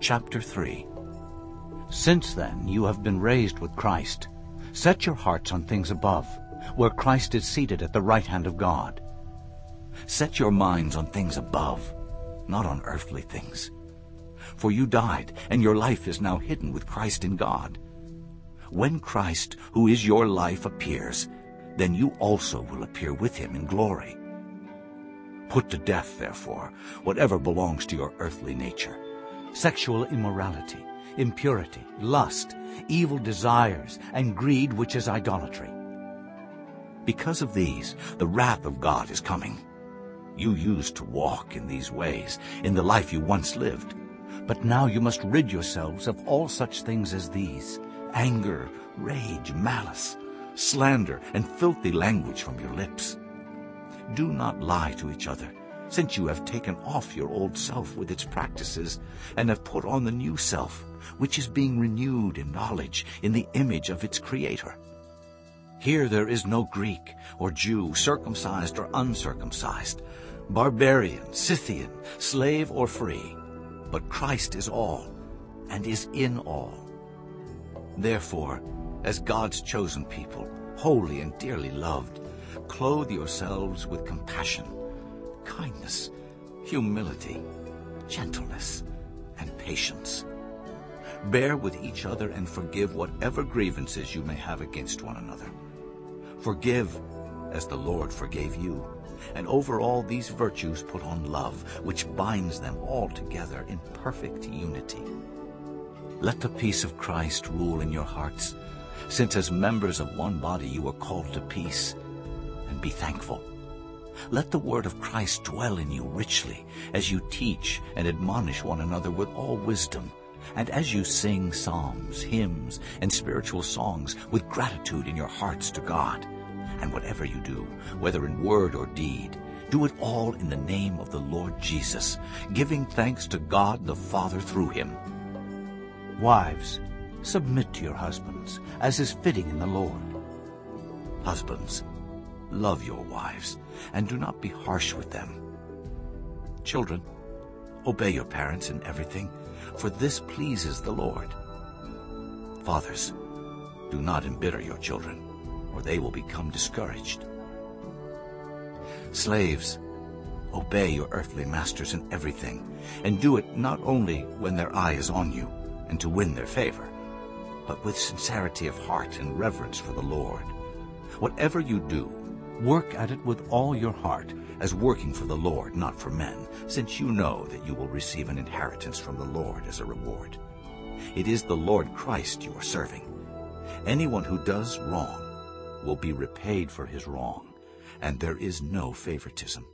Chapter 3 Since then you have been raised with Christ. Set your hearts on things above, where Christ is seated at the right hand of God. Set your minds on things above, not on earthly things. For you died, and your life is now hidden with Christ in God. When Christ, who is your life, appears, then you also will appear with him in glory. Put to death, therefore, whatever belongs to your earthly nature. Sexual immorality, impurity, lust, evil desires, and greed which is idolatry. Because of these, the wrath of God is coming. You used to walk in these ways, in the life you once lived. But now you must rid yourselves of all such things as these, anger, rage, malice, slander, and filthy language from your lips. Do not lie to each other, since you have taken off your old self with its practices and have put on the new self, which is being renewed in knowledge in the image of its Creator. Here there is no Greek or Jew, circumcised or uncircumcised, barbarian, Scythian, slave or free, but Christ is all and is in all. Therefore, as God's chosen people, holy and dearly loved, clothe yourselves with compassion, kindness, humility, gentleness, and patience. Bear with each other and forgive whatever grievances you may have against one another. Forgive as the Lord forgave you. And over all these virtues put on love, which binds them all together in perfect unity. Let the peace of Christ rule in your hearts, since as members of one body you are called to peace and be thankful. Let the word of Christ dwell in you richly as you teach and admonish one another with all wisdom, and as you sing psalms, hymns, and spiritual songs with gratitude in your hearts to God. And whatever you do, whether in word or deed, do it all in the name of the Lord Jesus, giving thanks to God the Father through him. Wives, submit to your husbands, as is fitting in the Lord. Husbands, Love your wives, and do not be harsh with them. Children, obey your parents in everything, for this pleases the Lord. Fathers, do not embitter your children, or they will become discouraged. Slaves, obey your earthly masters in everything, and do it not only when their eye is on you, and to win their favor, but with sincerity of heart and reverence for the Lord. Whatever you do, Work at it with all your heart, as working for the Lord, not for men, since you know that you will receive an inheritance from the Lord as a reward. It is the Lord Christ you are serving. Anyone who does wrong will be repaid for his wrong, and there is no favoritism.